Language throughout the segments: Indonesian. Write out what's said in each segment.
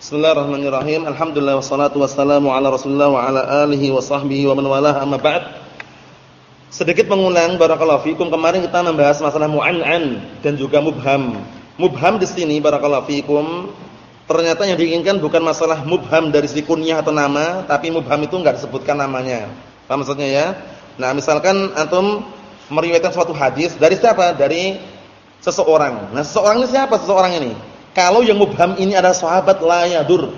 Bismillahirrahmanirrahim. Alhamdulillah wassalatu wassalamu ala Rasulillah wa ala alihi wa sahbihi wa man walah amma ba'd. Sedikit mengulang barakallahu fikum kemarin kita membahas masalah mu'an'an dan juga mubham. Mubham di sini barakallahu fikum ternyata yang diinginkan bukan masalah mubham dari sisi kunyah atau nama, tapi mubham itu enggak disebutkan namanya. Paham maksudnya ya? Nah, misalkan antum meriwayatkan suatu hadis dari siapa? Dari seseorang. Nah, seseorang ini siapa seseorang ini? Kalau yang mubham ini adalah sahabat la yadur.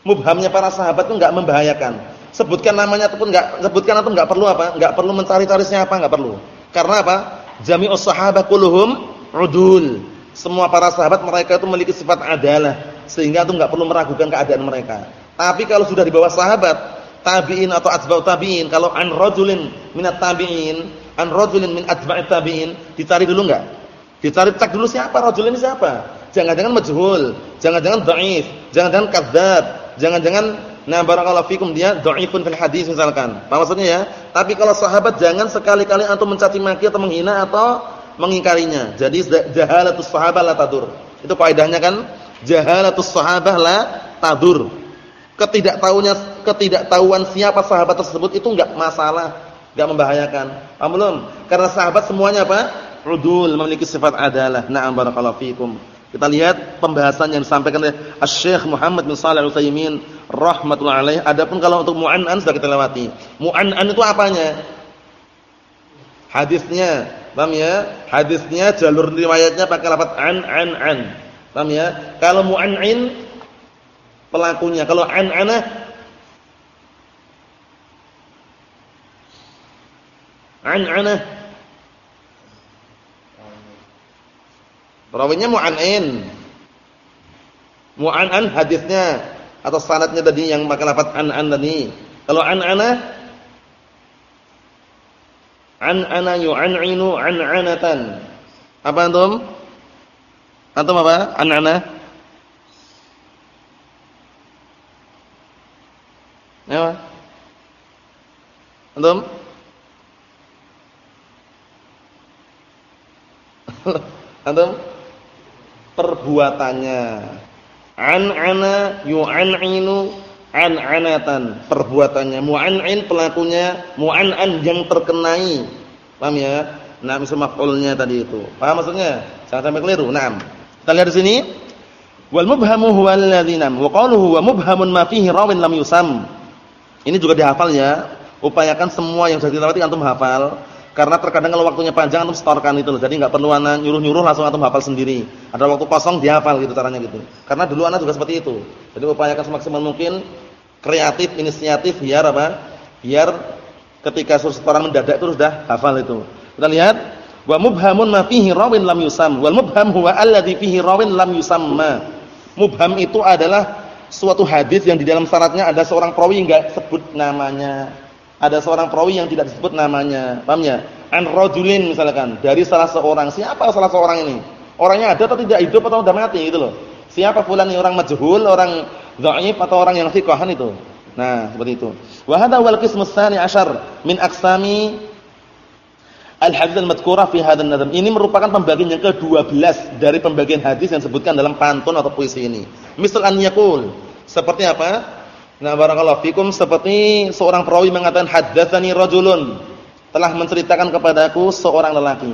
Mubhamnya para sahabat itu enggak membahayakan. Sebutkan namanya ataupun enggak sebutkan atau enggak perlu apa? Enggak perlu mencari-cari siapa, enggak perlu. Karena apa? Jami'us sahabat kulluhum udul. Semua para sahabat mereka itu memiliki sifat adalah sehingga itu enggak perlu meragukan keadaan mereka. Tapi kalau sudah di bawah sahabat, tabi'in atau atba'ut tabi'in, kalau an rajulin minat tabi'in, an rajulin min atba'it tabi'in, dicari dulu enggak? Dicari cek dulu siapa rajul ini siapa? Jangan-jangan majhul, jangan-jangan dhaif, jangan-jangan kadzdzab, jangan-jangan nah barakallahu fikum dia dhaifun fil hadis misalkan. Apa maksudnya ya? Tapi kalau sahabat jangan sekali-kali antum mencaci maki atau menghina atau mengingkarinya. Jadi jahalatus sahabah la tadur. Itu kaidahnya kan jahalatus sahabah la tadur. Ketidaktahuannya ketidaktahuan siapa sahabat tersebut itu enggak masalah, enggak membahayakan. Paham? Karena sahabat semuanya apa? Udul memiliki sifat adalah. Na'am barakallahu fikum. Kita lihat pembahasan yang disampaikan oleh Asy-Syaikh Muhammad bin Shalih Al-Utsaimin rahimatullah alaih. Adapun kalau untuk mu'an'an sudah kita lewati. Mu'an'an itu apanya? Hadisnya, paham ya? Hadisnya jalur riwayatnya pakai lafaz an an an. Paham ya? Kalau mu'an'in pelakunya, kalau an-ana an-ana Perawinya mu'an'in. Mu'an'an hadisnya atau sanadnya tadi yang pakai lafaz an-an tadi. Kalau an-ana an-ana yu'an'inu an-anatan. Apa antum? Antum apa? An-ana? Ya. Antum? Antum? Perbuatannya. An-ana yu'an'inu an-anatan, perbuatannya. Mu'an'in pelakunya, mu'an'an yang terkenai. Paham ya? Misal maf'ulnya tadi itu. Paham maksudnya? Jangan sampai keliru. Naam. Kita lihat di sini. Wal mubhamu huwa alladhi nam. Wa qaluhu wa mubhamun ma fihi rawin lam yusam. Ini juga dihafal ya. Upayakan semua yang sudah dilewati antum hafal. Karena terkadang kalau waktunya panjang antum setorkan itu loh. Jadi enggak perlu ana nyuruh-nyuruh langsung antum hafal sendiri. Ada waktu kosong dihafal gitu caranya gitu. Karena dulu ana juga seperti itu. Jadi upayakan semaksimal mungkin kreatif, inisiatif biar apa? Biar ketika setoran mendadak itu sudah hafal itu. Kita lihat wa mubhamun ma fihi rawin lam yusam wal mubham huwa alladhi fihi rawin lam yusamma. Mubham itu adalah suatu hadis yang di dalam syaratnya ada seorang perawi enggak sebut namanya ada seorang perawi yang tidak disebut namanya. Paham ya? An rajulin misalkan, dari salah seorang. Siapa salah seorang ini? Orangnya ada atau tidak hidup atau sudah mati gitu loh. Siapa fulan ini orang majhul, orang dhaif atau orang yang thiqahan itu. Nah, seperti itu. Wa hadha wal qismu tsani asyar min aqsami al-hadits al-madhkura fi hadzal nadam. Ini merupakan pembagian yang ke-12 dari pembagian hadis yang disebutkan dalam pantun atau puisi ini. Misal an seperti apa? Nah, barakallahu fikum seperti seorang perawi mengatakan haddatsani rajulun telah menceritakan kepadaku seorang lelaki.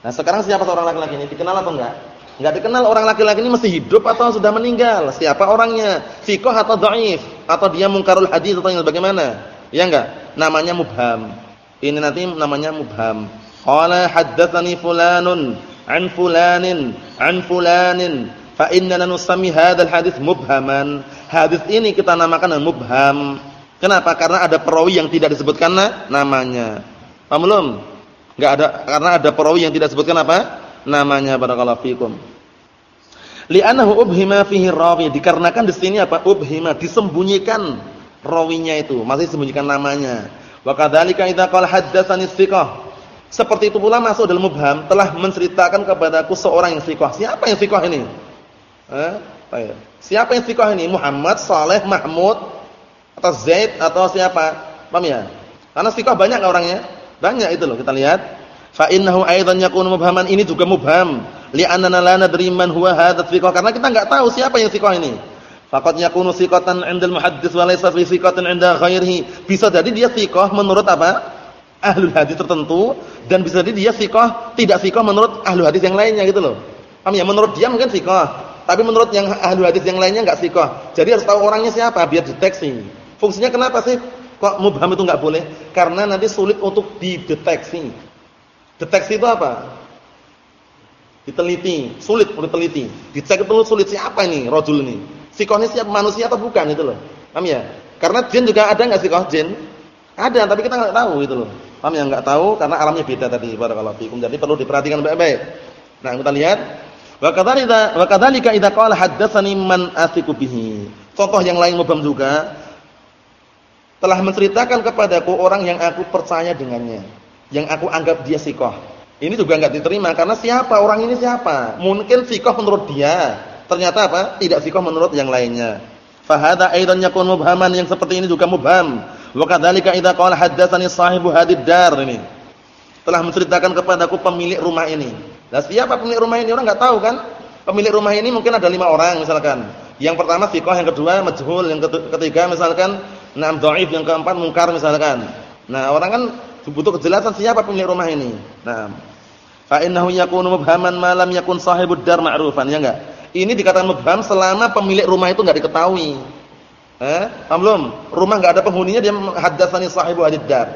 Nah, sekarang siapa seorang laki-laki ini? Dikenal atau enggak? Enggak dikenal orang laki-laki ini masih hidup atau sudah meninggal? Siapa orangnya? Fiqh atau dhaif? Atau dia mungkarul hadis atau bagaimana? Ya enggak? Namanya mubham. Ini nanti namanya mubham. Qala haddatsani fulanun an fulanin an fulanin fa inna nusammi hadzal hadits mubhaman. Hadis ini kita namakan mubham. Kenapa? Karena ada perawi yang tidak disebutkan namanya. Paham belum? Enggak ada karena ada perawi yang tidak disebutkan apa? Namanya barakallahu fikum. Li'annahu ubhima fihi rawi. Dikarenakan di sini apa? Ubhima disembunyikan rawinya itu, masih disembunyikan namanya. Wa kadzalika idza qala haddatsani thiqah. Seperti itu pula masuk dalam mubham telah menceritakan kepadaku seorang yang thiqah. Siapa yang thiqah ini? Eh. Siapa yang thiqah ini? Muhammad, Saleh, Mahmud atau Zaid atau siapa? Paham ya? Karena thiqah banyak orangnya. Banyak itu loh kita lihat. Fa innahu aidan yakunu mubhaman ini juga mubham. Li'annana la nadri man huwa thiqah karena kita enggak tahu siapa yang thiqah ini. Faqad yakunu thiqatan 'inda al-muhaddits wa laysa fi thiqatin 'inda ghairihi. Bisa jadi dia thiqah menurut apa? Ahlul hadis tertentu dan bisa jadi dia thiqah tidak thiqah menurut ahlul hadis yang lainnya gitu loh. Paham ya? Menurut dia mungkin thiqah, tapi menurut yang ahlul hadis yang lainnya enggak thiqah. Jadi harus tahu orangnya siapa biar deteksi. Fungsinya kenapa sih kok mubham itu enggak boleh? Karena nanti sulit untuk dideteksi. Deteksi itu apa? Diteliti, sulit untuk diteliti. Dicek itu sulit siapa ini rajul ini? Sikohnya siapa manusia atau bukan itu loh. Paham ya? Karena jin juga ada enggak sikoh jin? Ada, tapi kita enggak tahu gitu loh. Paham ya? Enggak tahu karena alamnya beda tadi barakallahu fikum. Jadi perlu diperhatikan baik-baik. Nah, kita lihat wa kadzalika idza qala haddatsani man. Contoh yang lain mubham juga telah menceritakan kepadaku orang yang aku percaya dengannya, yang aku anggap dia sikoh. Ini juga enggak diterima karena siapa orang ini siapa? Mungkin sikoh menurut dia, Ternyata apa? Tidak sikoh menurut yang lainnya. Fahada aidan yakun mubhaman yang seperti ini juga mubham. Wa kadzalika idza qala haddatsani sahibu hadid dar ini. Telah menceritakan kepadaku pemilik rumah ini. Nah, siapa pemilik rumah ini? Orang enggak tahu kan? Pemilik rumah ini mungkin ada lima orang misalkan. Yang pertama sikoh, yang kedua majhul, yang ketiga misalkan enam dhaif, yang keempat mungkar misalkan. Nah, orang kan butuh kejelasan siapa pemilik rumah ini. Nah, fa innahu yakunu mubhaman ma lam yakun sahibud dar ma'rufan, ya enggak? Ini dikatakan mubham selama pemilik rumah itu enggak diketahui. Eh, paham belum? Rumah enggak ada penghuninya dia haddatsani sahibu hadiddar.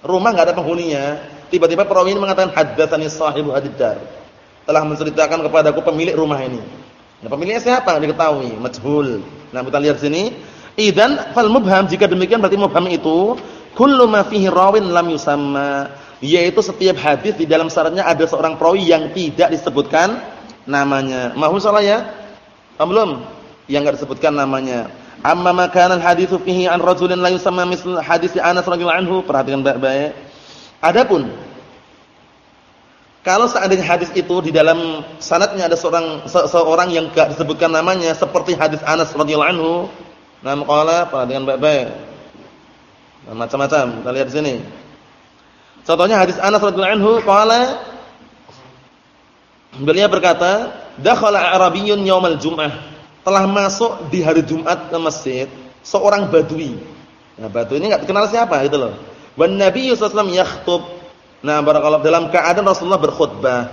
Rumah enggak ada penghuninya, tiba-tiba perawi ini mengatakan haddatsani sahibu hadiddar. Telah menceritakan kepadaku pemilik rumah ini. Nah, pemiliknya siapa? Diketahui, majhul. Nah, kita lihat sini. Idan fal mubham jika demikian berarti mubham itu kullu ma fihi rawin lam yusamma, yaitu setiap hadis di dalam syaratnya ada seorang perawi yang tidak disebutkan namanya. Mahum salah ya? Belum? Yang enggak disebutkan namanya. Amma makanan haditsu fihi an rajulin la yusamma misl hadis Anas radhiyallahu anhu, perhatikan baik-baik. Adapun kalau seandainya hadis itu di dalam sanadnya ada seorang se seorang yang enggak disebutkan namanya seperti hadis Anas radhiyallahu anhu, nama qala perhatikan baik-baik. Nah, macam-macam. Kita lihat di sini. Contohnya hadis Anas radhiyallahu anhu qala Beliau berkata, "Dakhala Arabiyyun yaumal Jum'ah." Telah masuk di hari Jumat ke masjid seorang badui. Nah, badui ini enggak dikenal siapa gitu loh. Wan Nabi sallallahu alaihi wasallam. Nah, barakallahu dalam keadaan Rasulullah berkhutbah.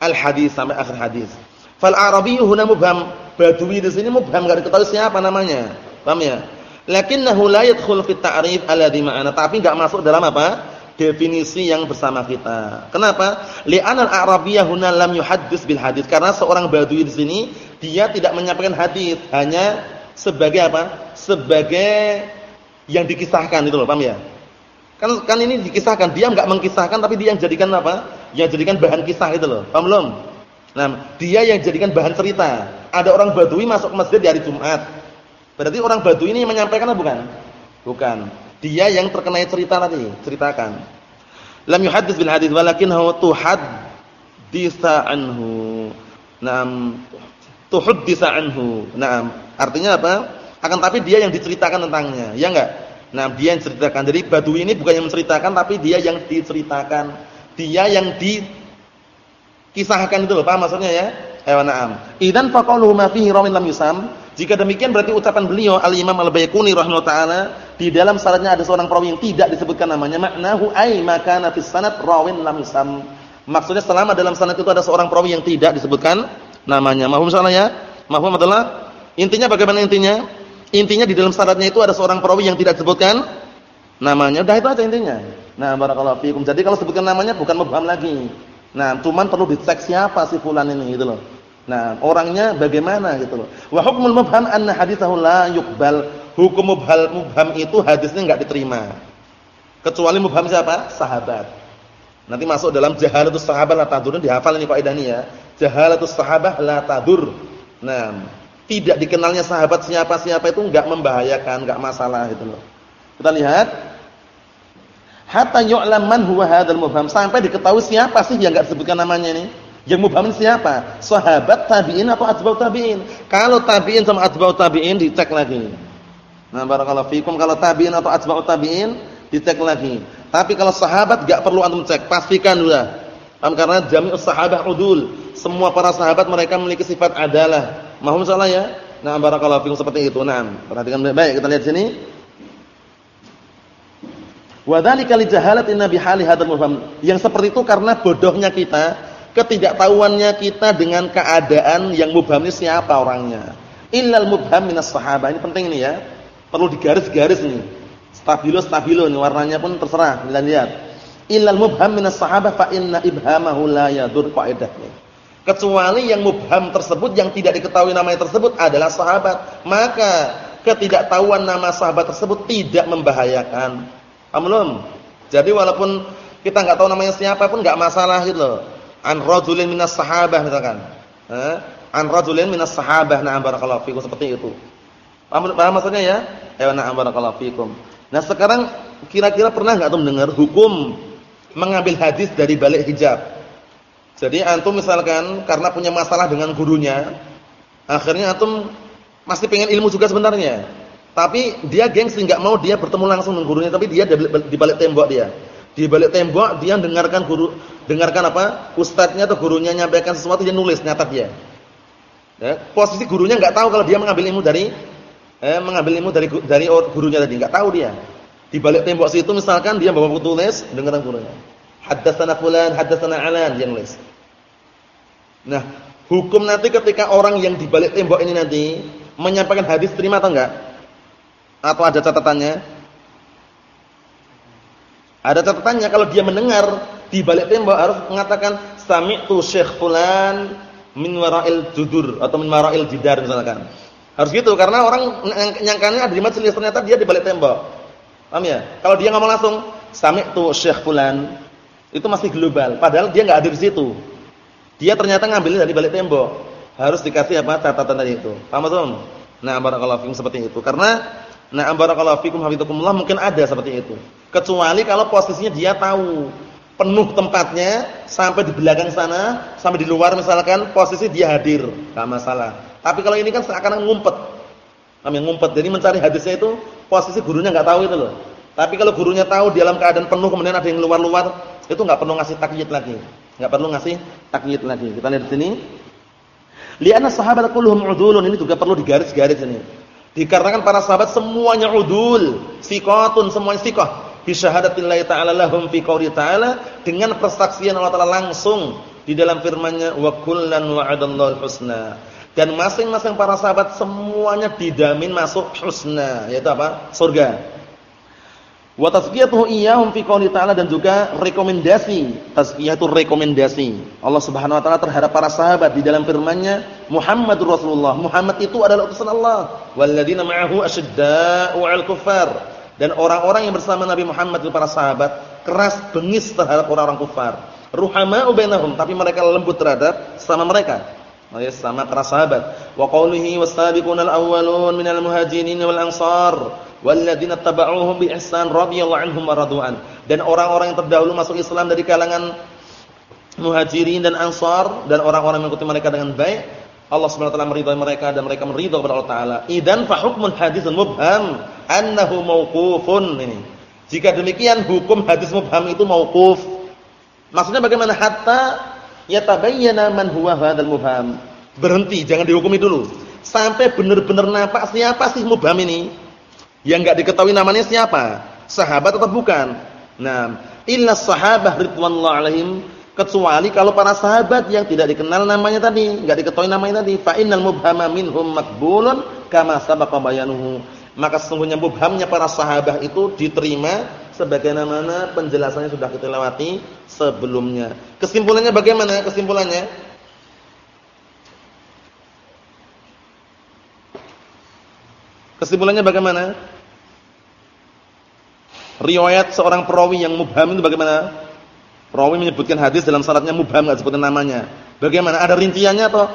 Al-hadis sampai akhir hadis. Fal Arabiyyu huna mubham. Badui di sini mubham enggak diketahui siapa namanya. Paham ya? Lakinnahu la yadkhul fi ta'rif alladhi ma'ana, tapi enggak masuk dalam apa? definisi yang bersama kita. Kenapa? Li'anal Arabiyyah huna lam yuhaddits bil hadis. Karena seorang Badui di sini dia tidak menyampaikan hadis, hanya sebagai apa? Sebagai yang dikisahkan itu loh, paham ya? Kan kan ini dikisahkan, dia enggak mengkisahkan tapi dia yang jadikan apa? Yang jadikan bahan kisah itu loh. Paham belum? Nah, dia yang jadikan bahan cerita. Ada orang Badui masuk ke masjid di hari Jumat. Berarti orang Badui ini menyampaikan apa bukan? Bukan. Dia yang terkena cerita tadi, ceritakan. Lam yuhaddits bil hadits walakinnahu tuhadditsa anhu. Naam, tuhadditsa anhu. Naam, artinya apa? Akan tapi dia yang diceritakan tentangnya, ya enggak? Nah, dia yang ceritakan. Jadi Badui ini bukan yang menceritakan tapi dia yang diceritakan. Dia yang dikisahkan itu loh, paham maksudnya ya? Ayo na'am. Idzan faqaluhu ma fihi rawin lam yusam. Jika demikian berarti ucapan beliau Al-Imam Al-Baiquni rahimahullah taala di dalam syaratnya ada seorang perawi yang tidak disebutkan namanya maknahu ai makana fis sanad rawin lam yusam. Maksudnya selama dalam sanad itu ada seorang perawi yang tidak disebutkan namanya. Mahfum salah ya? Mahfum adalah intinya bagaimana intinya? Intinya di dalam syaratnya itu ada seorang perawi yang tidak disebutkan namanya. Udah itu aja intinya. Nah, barakallahu fiikum. Jadi kalau sebutkan namanya bukan mubham lagi. Nah, cuman perlu dicek siapa si fulan ini gitu loh. Nah, orangnya bagaimana gitu loh. Wa hukmul mubham anna haditsahu la yuqbal. Hukum mubham mubham itu hadisnya enggak diterima. Kecuali mubham siapa? Sahabat. Nanti masuk dalam jahalatus sahabat la tadur dihafal ini kaidah ini ya. Jahalatus sahabah la tadur. Nah, tidak dikenalnya sahabat siapa-siapa itu enggak membahayakan, enggak masalah gitu loh. Kita lihat hatta yu'lam man huwa hadzal mubham sampai diketahui siapa sih yang enggak disebutkan namanya ini. Yang mubhamin siapa? Sahabat, tabi'in atau atba'u tabi'in? Kalau tabi'in sama atba'u tabi'in dicek lagi. Nah, barakallahu fikum kalau tabi'in atau atba'u tabi'in dicek lagi. Tapi kalau sahabat enggak perlu antum cek, pastikan. Paham karena jami'us sahabah udul. Semua para sahabat mereka memiliki sifat adalah. Mahum salah ya? Nah, barakallahu fikum seperti itu. Nah, perhatikan baik-baik kita lihat sini. Wa dzalika li jahalatin nabi hali hadzal mubham. Yang seperti itu karena bodohnya kita, ketidaktahuannya kita dengan keadaan yang mubham ini siapa orangnya. Illal mubham minas sahabah. Ini penting ini ya. Perlu digaris-garis ini. Stabilo stabilo ini warnanya pun terserah, kita lihat. Illal mubham minas sahabah fa inna ibhamahu la yadur qaidahnya. Kecuali yang mubham tersebut yang tidak diketahui namanya tersebut adalah sahabat, maka ketidaktahuan nama sahabat tersebut tidak membahayakan. Paham Jadi walaupun kita enggak tahu namanya siapa pun enggak masalah gitu loh. An rajulin minas sahabah misalkan. Eh? An rajulin minas sahabah na'am barakallahu fikum seperti itu. Paham, paham maksudnya ya? Ya na'am barakallahu fikum. Nah, sekarang kira-kira pernah enggak tuh mendengar hukum mengambil hadis dari balik hijab? Jadi antum misalkan karena punya masalah dengan gurunya, akhirnya antum masih pengen ilmu juga sebenarnya. Tapi dia gengsi enggak mau dia bertemu langsung dengan gurunya, tapi dia di balik tembok dia. Di balik tembok dia dengarkan guru dengarkan apa? Ustadznya atau gurunya nyampaikan sesuatu dia nulis nyatat dia. Ya, posisi gurunya enggak tahu kalau dia mengambil ilmu dari eh, mengambil ilmu dari dari gurunya tadi, enggak tahu dia. Di balik tembok situ misalkan dia bawa buku tulis dengarkan gurunya. Haddatsana fulan, haddatsana alan yang nulis. Nah, hukum nanti ketika orang yang di balik tembok ini nanti menyampaikan hadis terima atau enggak? Atau ada catatannya? Ada catatannya kalau dia mendengar di balik tembok harus mengatakan sami'tu Syekh fulan min wara'il judur atau min wara'il jidar misalkan. Harus gitu karena orang nyangkanya ada di majelis ternyata dia di balik tembok. Paham ya? Kalau dia ngomong langsung sami'tu Syekh fulan itu masih global padahal dia enggak ada di situ. Dia ternyata ngambilnya dari balik tembok. Harus dikasih apa? catatan tadi itu. Paham belum? Nah, barakallahu fikum seperti itu. Karena nah barakallahu fikum hafizakumullah mungkin ada seperti itu. Kecuali kalau posisinya dia tahu penuh tempatnya sampai di belakang sana, sampai di luar misalkan posisi dia hadir, enggak masalah. Tapi kalau ini kan seakan ngumpet. Kami ngumpet. Jadi mencari hadisnya itu posisi gurunya enggak tahu itu loh. Tapi kalau gurunya tahu di dalam keadaan penuh kemudian ada yang luar-luar, itu enggak perlu ngasih takyid lagi. Enggak perlu ngasih takyid lagi. Kita lihat di sini. Li'anna sahabat kulluhum udulun. Ini juga perlu digaris-garis ini. Dikarenakan para sahabat semuanya udul, siqatun, semuanya siqah. Bi syahadatillahi ta'ala lahum fi qouli ta'ala dengan persaksian Allah Taala langsung di dalam firman-Nya wa kullan wa'adallahu husna. Dan masing-masing para sahabat semuanya didamin masuk husna, yaitu apa? Surga. Wa tazkiyatuhu iyyahum fi qouli ta'ala dan juga rekomendasi. Tazkiyah itu rekomendasi. Allah Subhanahu wa taala terhadap para sahabat di dalam firman-Nya, Muhammadur Rasulullah. Muhammad itu adalah utusan Allah. Walladzina ma'ahu asyidda'u 'alal kuffar. Dan orang-orang yang bersama Nabi Muhammad itu para sahabat keras bengis terhadap orang-orang kufar. Ruhama'u bainahum, tapi mereka lembut terhadap sama mereka. Ya, sama para sahabat. Wa qaulihi was-sabiqunal awwalun minal muhajirin wal ansar walladzina tabauhum bi ihsan radhiyallahu anhum dan orang-orang yang terdahulu masuk Islam dari kalangan muhajirin dan ansar dan orang-orang yang mengikuti mereka dengan baik Allah Subhanahu wa taala meridai mereka dan mereka meridai kepada Allah taala. Idan fa hukmul haditsul mubham annahu mauqufun ini. Jika demikian hukum hadis mubham itu mauquf maksudnya bagaimana? Hatta yatabayyana man huwa hadzal mubham. Berhenti jangan dihukumi dulu. Sampai benar-benar nampak siapa sih mubham ini yang enggak diketahui namanya siapa? Sahabat atau bukan? Nah, illa sahabah ridwanullah alaihim kecuali kalau para sahabat yang tidak dikenal namanya tadi, enggak diketahui namanya tadi, fa innal mubhama minhum maqbulun kama sabaqa bayanuhu. Maka sesungguhnya mubhamnya para sahabat itu diterima sebagaimana penjelasannya sudah kita lewati sebelumnya. Kesimpulannya bagaimana? Kesimpulannya Kesimpulannya bagaimana? Riwayat seorang perawi yang mubham itu bagaimana? Perawi menyebutkan hadis dalam syaratnya mubham enggak sebutin namanya. Bagaimana? Ada rinciannya atau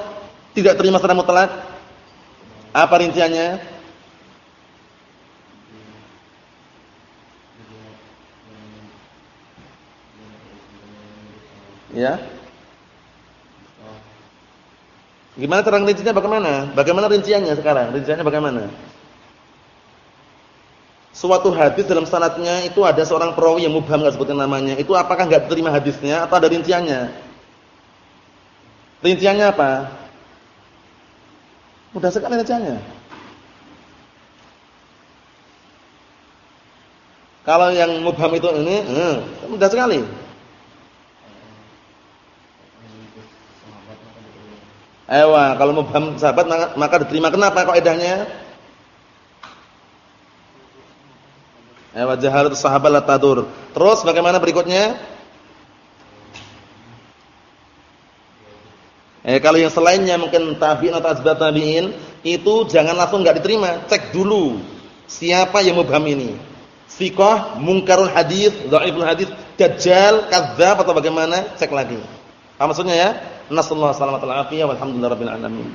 tidak terima secara mutlak? Apa rinciannya? Ya. Gimana terang rinciannya bagaimana? Bagaimana rinciannya sekarang? Rinciannya bagaimana? Suatu hadis dalam sanatnya itu ada seorang perawi yang mubham enggak sebutin namanya. Itu apakah enggak diterima hadisnya atau ada rinciannya? Rinciannya apa? Mudah sekali bacanya. Kalau yang mubham itu ini, eh, mudah sekali. Ewa, kalau mubham sahabat maka, diterima. Kenapa kaidahnya? Ewa jahalat sahabat la tadur. Terus bagaimana berikutnya? Eh kalau yang selainnya mungkin tabi'in atau asbab tabi'in itu jangan langsung enggak diterima, cek dulu siapa yang mubham ini. Fiqah, mungkarul hadis, dhaiful hadis, dajjal, kadzdzab atau bagaimana? Cek lagi. Apa maksudnya ya? Nasallahu alaihi wasallam walhamdulillahirabbil alamin.